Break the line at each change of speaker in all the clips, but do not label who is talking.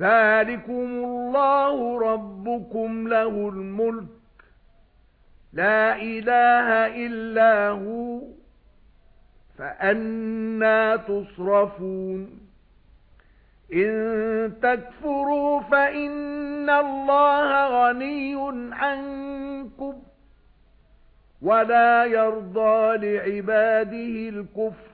ذَلِكُمُ اللَّهُ رَبُّكُمْ لَهُ الْمُلْكُ. لَا إِلَٰهَ إِلَّا هُوَ فَأَنَّى تُصْرَفُونَ. إِن تَكْفُرُوا فَإِنَّ اللَّهَ غَنِيٌّ عَنكُمْ. وَلَا يَرْضَى لِعِبَادِهِ الْكُفْرَ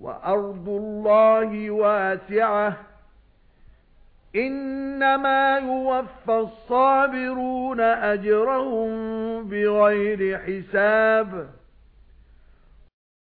وَأَرْضُ اللَّهِ وَاسِعَةٌ. إِنَّمَا يُوَفَّى الصَّابِرُونَ أَجْرَهُم بِغَيْرِ حِسَابٍ.